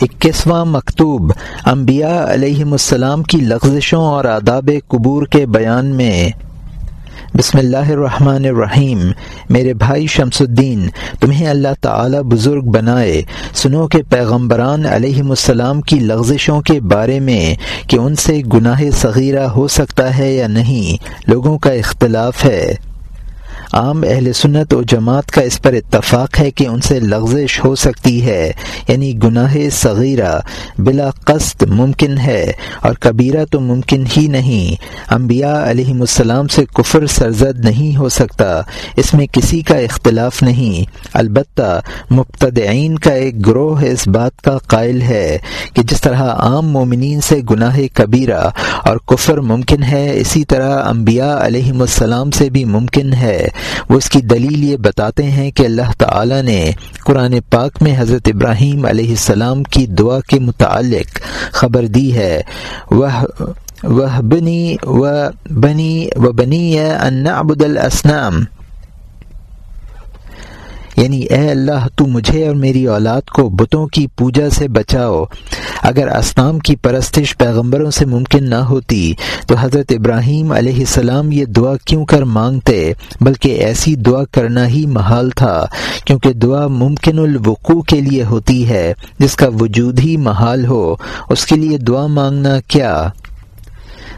اکیسواں مکتوب انبیاء علیہم السلام کی لغزشوں اور آداب قبور کے بیان میں۔ بسم اللہ الرحمن الرحیم۔ میرے بھائی شمس الدین، تمہیں اللہ تعالی بزرگ بنائے۔ سنو کہ پیغمبران علیہم السلام کی لغزشوں کے بارے میں کہ ان سے گناہ صغیرہ ہو سکتا ہے یا نہیں۔ لوگوں کا اختلاف ہے۔ عام اہل سنت و جماعت کا اس پر اتفاق ہے کہ ان سے لغزش ہو سکتی ہے یعنی گناہ صغیرہ بلا قصد ممکن ہے اور کبیرہ تو ممکن ہی نہیں۔ انبیاء علیہ السلام سے کفر سرزد نہیں ہو سکتا، اس میں کسی کا اختلاف نہیں۔ البتہ مبتدعین کا ایک گروہ اس بات کا قائل ہے کہ جس طرح عام مومنین سے گناہ کبیرہ اور کفر ممکن ہے، اسی طرح انبیاء علیہ السلام سے بھی ممکن ہے۔ وہ اس کی دلیل یہ بتاتے ہیں کہ اللہ تعالی نے قرآن پاک میں حضرت ابراہیم علیہ السلام کی دعا کے متعلق خبر دی ہے۔ وہ وہ بنی و بنی و بنی ان ابود الاسنام یعنی اے اللہ، تو مجھے اور میری اولاد کو بتوں کی پوجا سے بچاؤ۔ اگر اسلام کی پرستش پیغمبروں سے ممکن نہ ہوتی، تو حضرت ابراہیم علیہ السلام یہ دعا کیوں کر مانگتے؟ بلکہ ایسی دعا کرنا ہی محال تھا، کیونکہ دعا ممکن الوقوع کے لیے ہوتی ہے، جس کا وجود ہی محال ہو۔ اس کے لیے دعا مانگنا کیا؟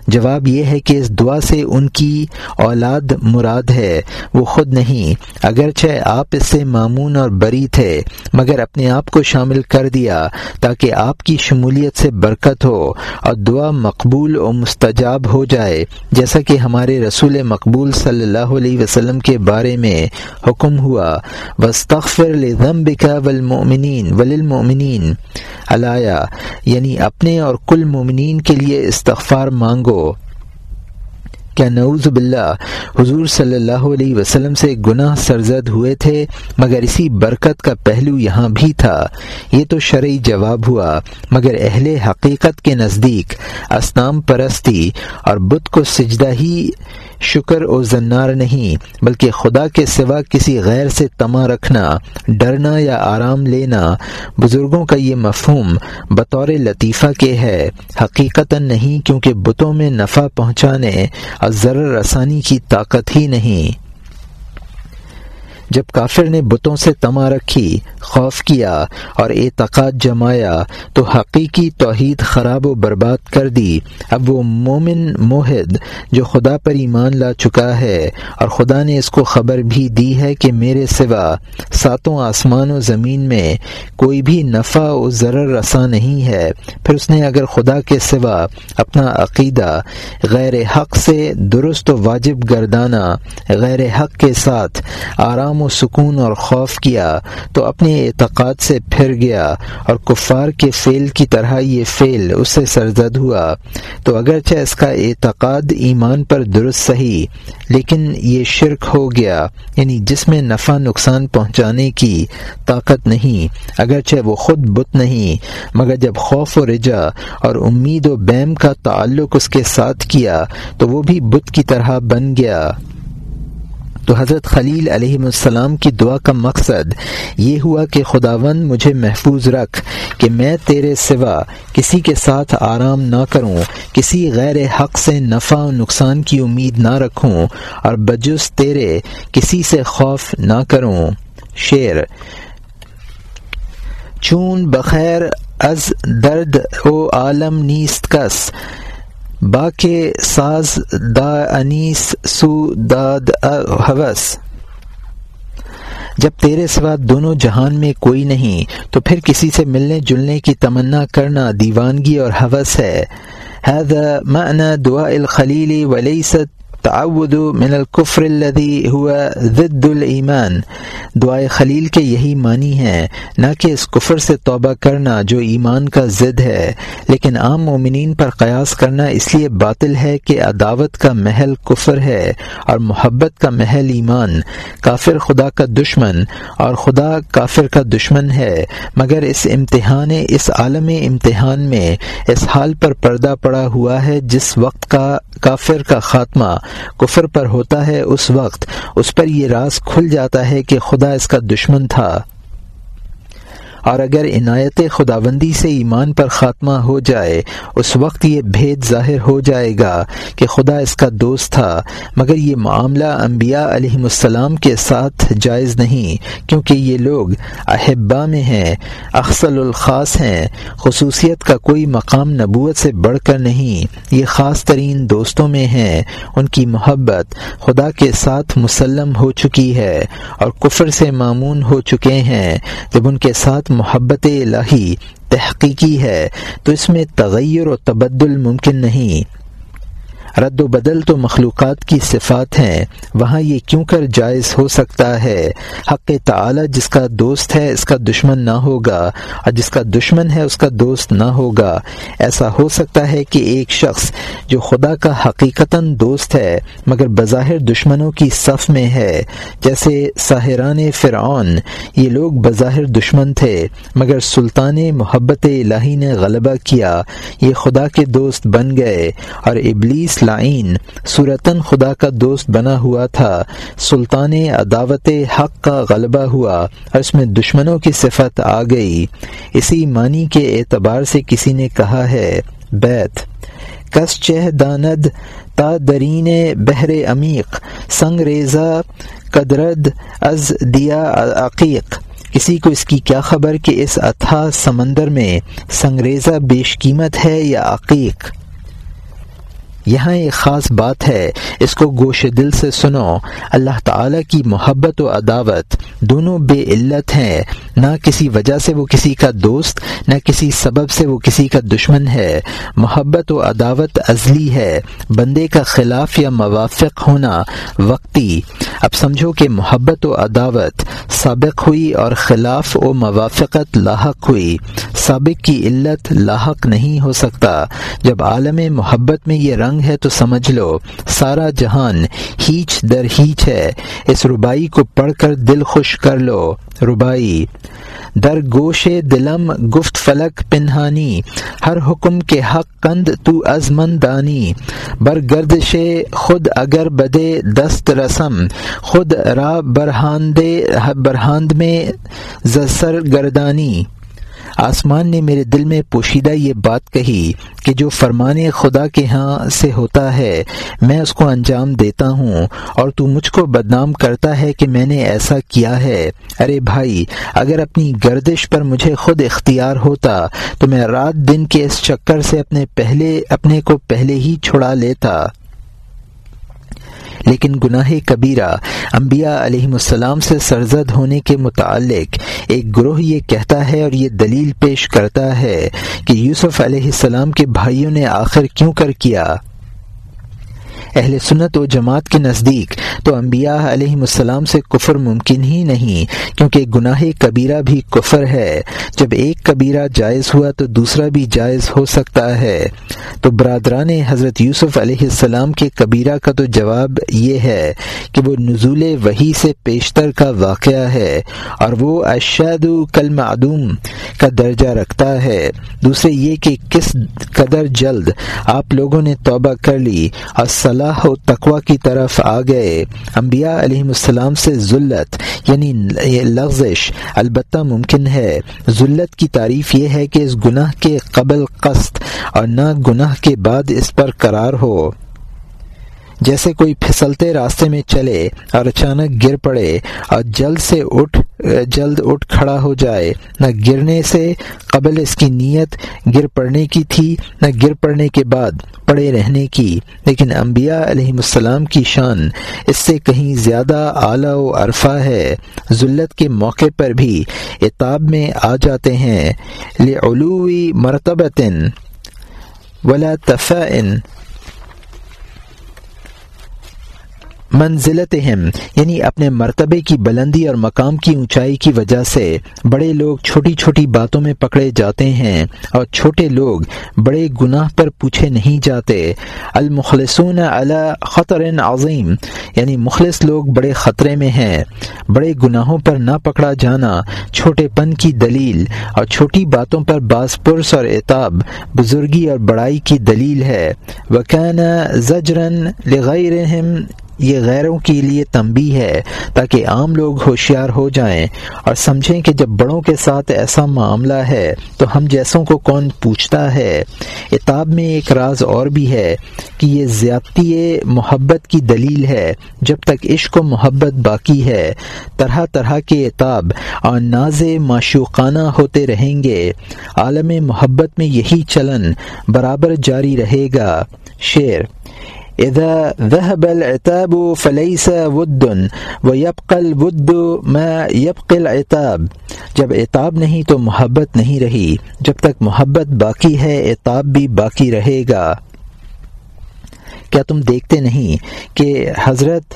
جواب یہ ہے کہ اس دعا سے ان کی اولاد مراد ہے، وہ خود نہیں، اگرچہ آپ اس سے معمون اور بری تھے، مگر اپنے آپ کو شامل کر دیا تاکہ آپ کی شمولیت سے برکت ہو اور دعا مقبول و مستجاب ہو جائے، جیسا کہ ہمارے رسول مقبول صلی اللہ علیہ وسلم کے بارے میں حکم ہوا۔ وسطر لمبکا ولمنین وللمؤمنین علایا یعنی اپنے اور کل مومنین کے لیے استغفار مانگو۔ کیا نعوذ باللہ، حضور صلی اللہ علیہ وسلم سے گناہ سرزد ہوئے تھے، مگر اسی برکت کا پہلو یہاں بھی تھا۔ یہ تو شرعی جواب ہوا، مگر اہل حقیقت کے نزدیک، اسنام پرستی اور بت کو سجدہ ہی شکر و زنار نہیں، بلکہ خدا کے سوا کسی غیر سے تما رکھنا، ڈرنا یا آرام لینا، بزرگوں کا یہ مفہوم بطور لطیفہ کے ہے۔ حقیقت نہیں، کیونکہ بتوں میں نفع پہنچانے اور ذر رسانی کی طاقت ہی نہیں۔ جب کافر نے بتوں سے تما رکھی، خوف کیا اور اعتقاد جمایا، تو حقیقی توحید خراب و برباد کر دی۔ اب وہ مومن موہد جو خدا پر ایمان لا چکا ہے اور خدا نے اس کو خبر بھی دی ہے کہ میرے سوا ساتوں آسمان و زمین میں کوئی بھی نفع و ضرر رساں نہیں ہے۔ پھر اس نے اگر خدا کے سوا اپنا عقیدہ غیر حق سے درست و واجب گردانہ غیر حق کے ساتھ آرام و سکون اور خوف کیا تو اپنے اعتقاد سے پھر گیا اور کفار کے فعل کی طرح یہ فعل اس سے سرزد ہوا۔ تو اگرچہ اس کا اعتقاد ایمان پر درست صحیح، لیکن یہ شرک ہو گیا یعنی جس میں نفع نقصان پہنچانے کی طاقت نہیں، اگرچہ وہ خود بت نہیں، مگر جب خوف و رجا اور امید و بیم کا تعلق اس کے ساتھ کیا تو وہ بھی بت کی طرح بن گیا۔ تو حضرت خلیل علیہ السلام کی دعا کا مقصد یہ ہوا کہ خداون مجھے محفوظ رکھ کہ میں تیرے سوا کسی کے ساتھ آرام نہ کروں، کسی غیر حق سے نفع و نقصان کی امید نہ رکھوں اور بجس تیرے کسی سے خوف نہ کروں۔ شعر، چون بخیر از درد او عالم نیست کس با کے ساز دا انیس سو داد حوث۔ جب تیرے سوا دونوں جہان میں کوئی نہیں، تو پھر کسی سے ملنے جلنے کی تمنا کرنا دیوانگی اور حوث ہے۔ هذا معنى دعاء الخليل وليست تعود من القفر الذي هو ضد الایمان۔ دعائے خلیل کے یہی معنی ہیں، نہ کہ اس کفر سے توبہ کرنا جو ایمان کا ضد ہے۔ لیکن عام مومنین پر قیاس کرنا اس لیے باطل ہے کہ عداوت کا محل کفر ہے اور محبت کا محل ایمان۔ کافر خدا کا دشمن اور خدا کافر کا دشمن ہے، مگر اس امتحان، اس عالم امتحان میں اس حال پر پردہ پڑا ہوا ہے جس وقت کا کافر کا خاتمہ۔ کفر پر ہوتا ہے اس وقت، اس پر یہ راز کھل جاتا ہے کہ خدا اس کا دشمن تھا۔ اور اگر عنایت خداوندی سے ایمان پر خاتمہ ہو جائے، اس وقت یہ بھید ظاہر ہو جائے گا کہ خدا اس کا دوست تھا، مگر یہ معاملہ انبیاء علیہ السلام کے ساتھ جائز نہیں، کیونکہ یہ لوگ احبا میں ہیں، اخصل الخاص ہیں، خصوصیت کا کوئی مقام نبوت سے بڑھ کر نہیں، یہ خاص ترین دوستوں میں ہیں، ان کی محبت خدا کے ساتھ مسلم ہو چکی ہے اور کفر سے معمون ہو چکے ہیں، جب ان کے ساتھ محبت الہی تحقیقی ہے تو اس میں تغیر و تبدل ممکن نہیں۔ رد و بدل تو مخلوقات کی صفات ہیں۔ وہاں یہ کیوں کر جائز ہو سکتا ہے؟ حق تعالی جس کا دوست ہے، اس کا دشمن نہ ہوگا۔ اور جس کا دشمن ہے، اس کا دوست نہ ہوگا۔ ایسا ہو سکتا ہے کہ ایک شخص جو خدا کا حقیقتاً دوست ہے، مگر بظاہر دشمنوں کی صف میں ہے۔ جیسے ساحران فرعون، یہ لوگ بظاہر دشمن تھے، مگر سلطان محبت الہی نے غلبہ کیا۔ یہ خدا کے دوست بن گئے۔ اور ابلیس لائن صورتاً خدا کا دوست بنا ہوا تھا۔ سلطان عداوت حق کا غلبہ ہوا۔ اور اس میں دشمنوں کی صفت آ گئی۔ اسی معنی کے اعتبار سے کسی نے کہا ہے، بیت۔ کس چہ داند تا درین بحر عمیق، سنگ ریزا قدرد از دیا عقیق۔ کسی کو اس کی کیا خبر کہ اس اتھا سمندر میں سنگریزہ بیش قیمت ہے یا عقیق؟ یہاں ایک خاص بات ہے، اس کو گوش دل سے سنو۔ اللہ تعالی کی محبت و عداوت دونوں بے علت ہیں۔ نہ کسی وجہ سے وہ کسی کا دوست، نہ کسی سبب سے وہ کسی کا دشمن ہے۔ محبت و عداوت ازلی ہے۔ بندے کا خلاف یا موافق ہونا وقتی۔ اب سمجھو کہ محبت و عداوت سابق ہوئی اور خلاف و موافقت لاحق ہوئی۔ سابق کی علت لاحق نہیں ہو سکتا۔ جب عالم محبت میں یہ رنگ رنگ ہے تو سمجھ لو، سارا جہان ہیچ در ہیچ ہے۔ اس ربائی کو پڑھ کر دل خوش کر لو۔ ربائی، در گوش دلم گفت فلک پنہانی، ہر حکم کے حق کند تو ازمندانی بر گردش خود اگر بدے دست رسم، خود را برہاند برہاند میں زسر گردانی۔ آسمان نے میرے دل میں پوشیدہ یہ بات کہی کہ جو فرمان خدا کے ہاں سے ہوتا ہے، میں اس کو انجام دیتا ہوں اور تو مجھ کو بدنام کرتا ہے کہ میں نے ایسا کیا ہے۔ ارے بھائی، اگر اپنی گردش پر مجھے خود اختیار ہوتا، تو میں رات دن کے اس چکر سے اپنے پہلے، اپنے کو پہلے ہی چھڑا لیتا۔ لیکن گناہ کبیرہ انبیاء علیہ السلام سے سرزد ہونے کے متعلق ایک گروہ یہ کہتا ہے اور یہ دلیل پیش کرتا ہے کہ یوسف علیہ السلام کے بھائیوں نے آخر کیوں کر کیا۔ اہل سنت و جماعت کے نزدیک، تو انبیاء علیہ السلام سے کفر ممکن ہی نہیں، کیونکہ گناہ کبیرہ بھی کفر ہے۔ جب ایک کبیرہ جائز ہوا تو دوسرا بھی جائز ہو سکتا ہے۔ تو برادران حضرت یوسف علیہ السلام کے کبیرہ کا تو جواب یہ ہے کہ وہ نزول وہی سے پیشتر کا واقعہ ہے، اور وہ اشاد کل معدوم کا درجہ رکھتا ہے۔ دوسرے یہ کہ کس قدر جلد آپ لوگوں نے توبہ کر لی اور صلاح و تقوا کی طرف آ گئے انبیاء علیہ السلام سے ذلت یعنی لغزش، البتہ ممکن ہے۔ ذلت کی تعریف یہ ہے کہ اس گناہ کے قبل قصد اور نہ گناہ کے بعد اس پر قرار ہو۔ جیسے کوئی پھسلتے راستے میں چلے اور اچانک گر پڑے اور جلد سے اٹھ جلد اٹھ کھڑا ہو جائے۔ نہ گرنے سے قبل اس کی نیت گر پڑنے کی تھی، نہ گر پڑنے کے بعد پڑے رہنے کی۔ لیکن انبیاء علیہ السلام کی شان اس سے کہیں زیادہ اعلیٰ و عرفہ ہے۔ ذلت کے موقع پر بھی اتاب میں آ جاتے ہیں۔ لعلوی مرتبتن ولا تفاً منزلت یعنی اپنے مرتبے کی بلندی اور مقام کی اونچائی کی وجہ سے بڑے لوگ چھوٹی چھوٹی باتوں میں پکڑے جاتے ہیں اور چھوٹے لوگ بڑے گناہ پر پوچھے نہیں جاتے۔ المخلصون علی خطر عظیم یعنی مخلص لوگ بڑے خطرے میں ہیں۔ بڑے گناہوں پر نہ پکڑا جانا، چھوٹے پن کی دلیل اور چھوٹی باتوں پر بعض پرس اور اعتاب، بزرگی اور بڑائی کی دلیل ہے۔ وکین زجرن لغیرہم یہ غیروں کے لیے تنبی ہے تاکہ عام لوگ ہوشیار ہو جائیں اور سمجھیں کہ جب بڑوں کے ساتھ ایسا معاملہ ہے تو ہم جیسوں کو کون پوچھتا ہے۔ اتاب میں ایک راز اور بھی ہے کہ یہ زیادتی محبت کی دلیل ہے۔ جب تک عشق و محبت باقی ہے، طرح طرح کے اتاب اور ناز معشوقانہ ہوتے رہیں گے۔ عالم محبت میں یہی چلن برابر جاری رہے گا۔ شعر اذا ذهب العتاب فليس ود ويبقى الود ما يبقى العتاب. جب عتاب نہیں تو محبت نہیں رہی. جب تک محبت باقی ہے، عتاب بھی باقی رہے گا۔ کیا تم دیکھتے نہیں کہ حضرت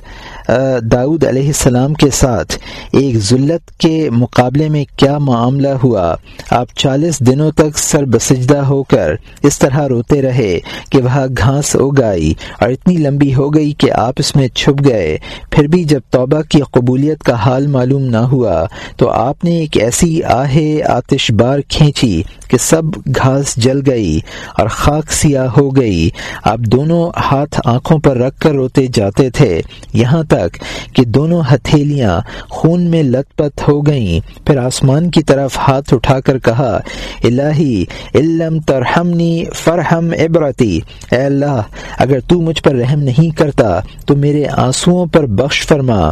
داؤد علیہ السلام کے ساتھ ایک ذلت کے مقابلے میں کیا معاملہ ہوا؟ آپ چالیس دنوں تک سر بسجدہ ہو کر اس طرح روتے رہے کہ وہاں گھاس اگائی اور اتنی لمبی ہو گئی کہ آپ اس میں چھپ گئے۔ پھر بھی جب توبہ کی قبولیت کا حال معلوم نہ ہوا تو آپ نے ایک ایسی آہ آتش بار کھینچی کہ سب گھاس جل گئی اور خاک سیاہ ہو گئی۔ آپ دونوں ہاتھ آنکھوں پر رکھ کر روتے جاتے تھے۔ یہاں تک تک کہ دونوں ہتھیلیاں خون میں لت پت ہو گئیں۔ پھر آسمان کی طرف ہاتھ اٹھا کر کہا، الہی علم ترحمنی فرحم عبرتی۔ اے اللہ، اگر تو مجھ پر رحم نہیں کرتا، تو میرے آنسوؤں پر بخش فرما۔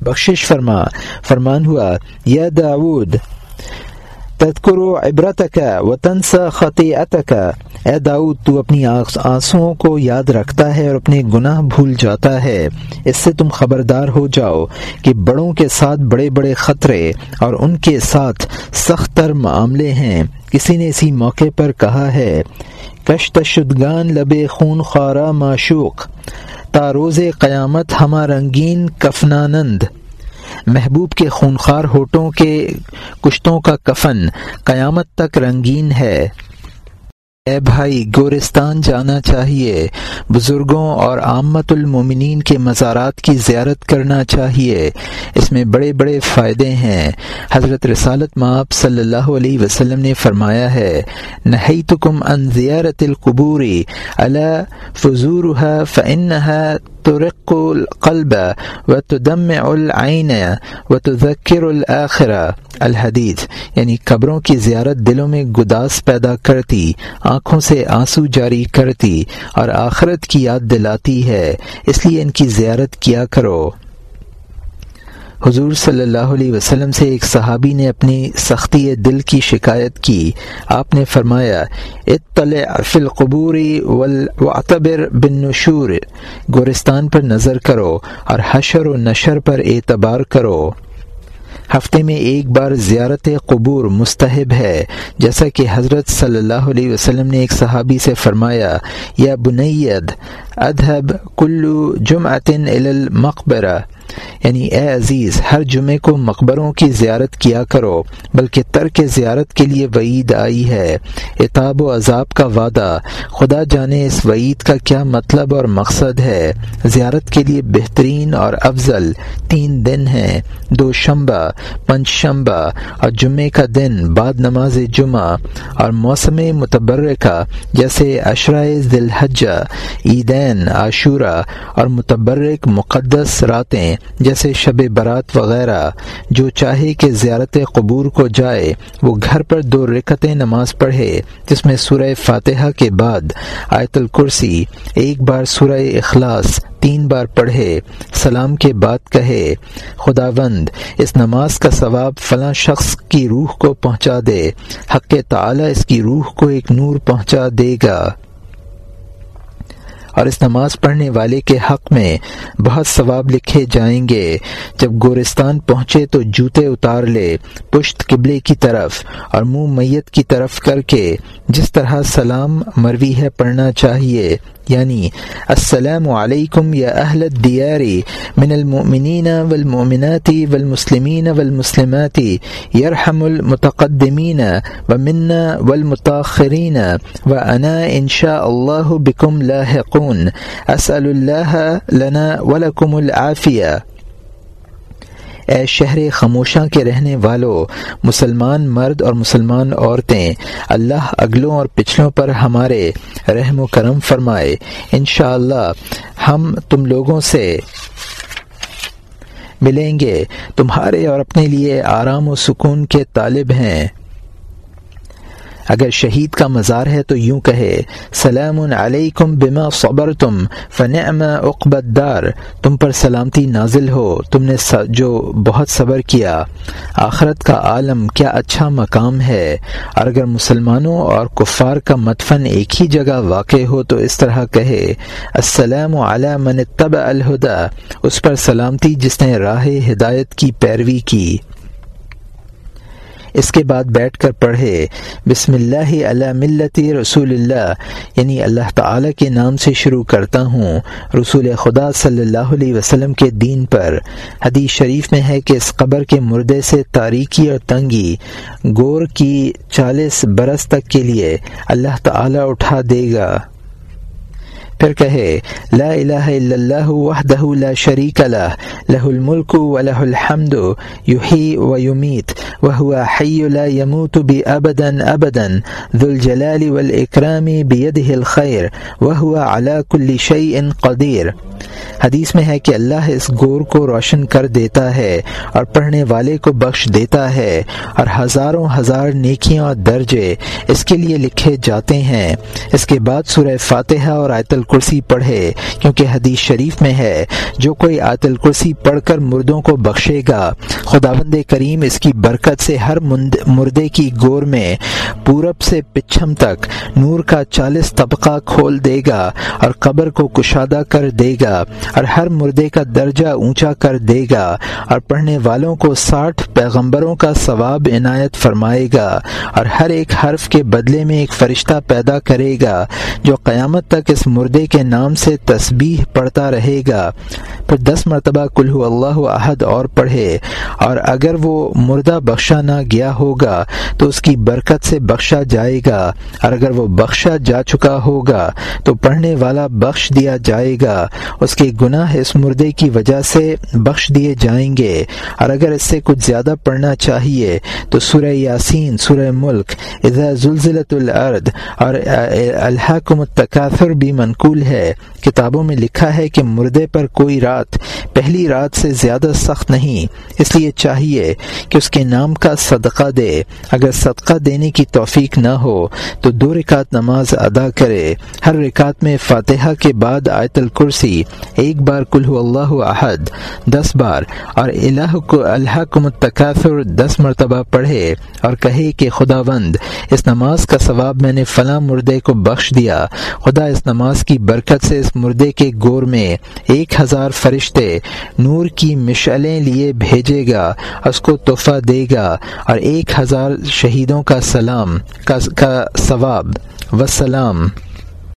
بخشش فرما۔ فرمان ہوا، یا داود تذکر عبرت کا و تنس اے داؤد، تو اپنی آنسوؤں کو یاد رکھتا ہے اور اپنے گناہ بھول جاتا ہے۔ اس سے تم خبردار ہو جاؤ کہ بڑوں کے ساتھ بڑے بڑے خطرے اور ان کے ساتھ سخت تر معاملے ہیں۔ کسی نے اسی موقع پر کہا ہے، کشت شدگان لب خون خارا معشوق تاروز قیامت ہما رنگین کفنانند۔ محبوب کے خونخوار ہوٹوں کے کشتوں کا کفن قیامت تک رنگین ہے۔ اے بھائی، گورستان جانا چاہیے۔ بزرگوں اور عامت المومنین کے مزارات کی زیارت کرنا چاہیے۔ اس میں بڑے بڑے فائدے ہیں۔ حضرت رسالت ماپ صلی اللہ علیہ وسلم نے فرمایا ہے نہی تکم ان زیارت القبوری اللہ فضور فن ترق القلب و تدمع العین و تذکر الآخرہ الحدیث یعنی قبروں کی زیارت دلوں میں گداس پیدا کرتی، آنکھوں سے آنسو جاری کرتی اور آخرت کی یاد دلاتی ہے، اس لیے ان کی زیارت کیا کرو۔ حضور صلی اللہ علیہ وسلم سے ایک صحابی نے اپنی سختی دل کی شکایت کی۔ آپ نے فرمایا، اطلع فی القبور واعتبر بالنشور۔ گورستان پر نظر کرو اور حشر و نشر پر اعتبار کرو۔ ہفتے میں ایک بار زیارت قبور مستحب ہے۔ جیسا کہ حضرت صلی اللہ علیہ وسلم نے ایک صحابی سے فرمایا، یا بنید ادہب کلو جمعتن المقبرہ۔ یعنی اے عزیز، ہر جمعے کو مقبروں کی زیارت کیا کرو، بلکہ ترک زیارت کے لیے وعید آئی ہے۔ اتاب و عذاب کا وعدہ۔ خدا جانے اس وعید کا کیا مطلب اور مقصد ہے۔ زیارت کے لیے بہترین اور افضل تین دن ہیں۔ دو شمبہ پنچ شمبہ اور جمعے کا دن بعد نماز جمعہ اور موسم متبرکہ، جیسے اشرائے ذی الحجہ، عیدین، عاشورہ اور متبرک مقدس راتیں۔ جیسے شب برات وغیرہ، جو چاہے کہ زیارت قبور کو جائے، وہ گھر پر دو رکت نماز پڑھے، جس میں سورہ فاتحہ کے بعد آیت الکرسی ایک بار سورہ اخلاص تین بار پڑھے، سلام کے بعد کہے، خداوند، اس نماز کا ثواب فلاں شخص کی روح کو پہنچا دے، حق تعالی اس کی روح کو ایک نور پہنچا دے گا۔ اور اس نماز پڑھنے والے کے حق میں بہت ثواب لکھے جائیں گے۔ جب گورستان پہنچے تو جوتے اتار لے، پشت قبلے کی طرف اور منہ میت کی طرف کر کے، جس طرح سلام مروی ہے پڑھنا چاہیے یعنی السلام علیکم یا اہل دیاری من المؤمنین والمؤمنات والمسلمین والمسلمات یرحم المتقدمین ومنا والمتاخرین وانا ان شاء اللہ بكم لاحقون. اسأل اللہ لنا ولکم العافیہ. اے شہر خاموشاں کے رہنے والوں مسلمان مرد اور مسلمان عورتیں، اللہ اگلوں اور پچھلوں پر ہمارے رحم و کرم فرمائے۔ انشاءاللہ اللہ ہم تم لوگوں سے ملیں گے۔ تمہارے اور اپنے لیے آرام و سکون کے طالب ہیں۔ اگر شہید کا مزار ہے تو یوں کہے، سلام علیکم بما صبر تم فن عقبت دار تم پر سلامتی نازل ہو، تم نے جو بہت صبر کیا، آخرت کا عالم کیا اچھا مقام ہے۔ اور اگر مسلمانوں اور کفار کا مدفن ایک ہی جگہ واقع ہو تو اس طرح کہے، السلام علی من طب الہدا اس پر سلامتی جس نے راہ ہدایت کی پیروی کی۔ اس کے بعد بیٹھ کر پڑھے، بسم اللہ علیہ ملتی رسول اللہ یعنی اللہ تعالی کے نام سے شروع کرتا ہوں رسول خدا صلی اللہ علیہ وسلم کے دین پر۔ حدیث شریف میں ہے کہ اس قبر کے مردے سے تاریکی اور تنگی، گور کی چالیس برس تک کے لیے اللہ تعالی اٹھا دے گا۔ پھر کہے، لا الہ الا اللہ وحدہ لا شریک لہ لہ الملک و لہ الحمد یحی و یمیت وهو حی لا يموت بأبدا ابدا ابدا ذو الجلال والاکرام بیده الخیر وهو على كل شیء قدیر۔ حدیث میں ہے کہ اللہ اس گور کو روشن کر دیتا ہے اور پڑھنے والے کو بخش دیتا ہے اور ہزاروں ہزار نیکیاں اور درجے اس کے لیے لکھے جاتے ہیں۔ اس کے بعد سورہ فاتحہ اور آیت الکرسی پڑھے، کیونکہ حدیث شریف میں ہے، جو کوئی آیت الکرسی پڑھ کر مردوں کو بخشے گا خدا بند کریم اس کی برکت سے ہر مردے کی گور میں پورب سے پچھم تک نور کا چالیس طبقہ کھول دے گا اور قبر کو کشادہ کر دے گا اور ہر مردے کا درجہ اونچا کر دے گا اور پڑھنے والوں کو ساٹھ پیغمبروں کا ثواب عنایت فرمائے گا اور ہر ایک حرف کے بدلے میں ایک فرشتہ پیدا کرے گا جو قیامت تک اس مردے کے نام سے تسبیح پڑھتا رہے گا۔ پھر دس مرتبہ کلو اللہ عہد اور پڑھے۔ اور اگر وہ مردہ بخشا نہ گیا ہوگا تو اس کی برکت سے بخشا جائے گا۔ اور اگر وہ بخشا جا چکا ہوگا تو پڑھنے والا بخش دیا جائے گا۔ اس کے گناہ اس مردے کی وجہ سے بخش دیے جائیں گے۔ اور اگر اس سے کچھ زیادہ پڑھنا چاہیے تو سورہ یاسین، سورہ ملک، اذا زلزلت الارض، اور الحکم التکاثر بھی منقول ہے۔ کتابوں میں لکھا ہے کہ مردے پر کوئی رات، پہلی رات سے زیادہ سخت نہیں۔ اس لیے چاہیے کہ اس کے نام کا صدقہ دے۔ اگر صدقہ دینے کی توفیق نہ ہو، تو دو رکعت نماز ادا کرے۔ ہر رکعت میں فاتحہ کے بعد آیت الکرسی، ایک بار کلو اللہ احد، دس بار، اور الہ کو اللہ کو متکافر دس مرتبہ پڑھے اور کہے کہ خداوند، اس نماز کا ثواب میں نے فلاں مردے کو بخش دیا۔ خدا اس نماز کی کی برکت سے اس مردے کے گور میں ایک ہزار فرشتے نور کی مشعلیں لیے بھیجے گا، اس کو تحفہ دے گا، اور ایک ہزار شہیدوں کا سلام، کا ثواب، وسلام۔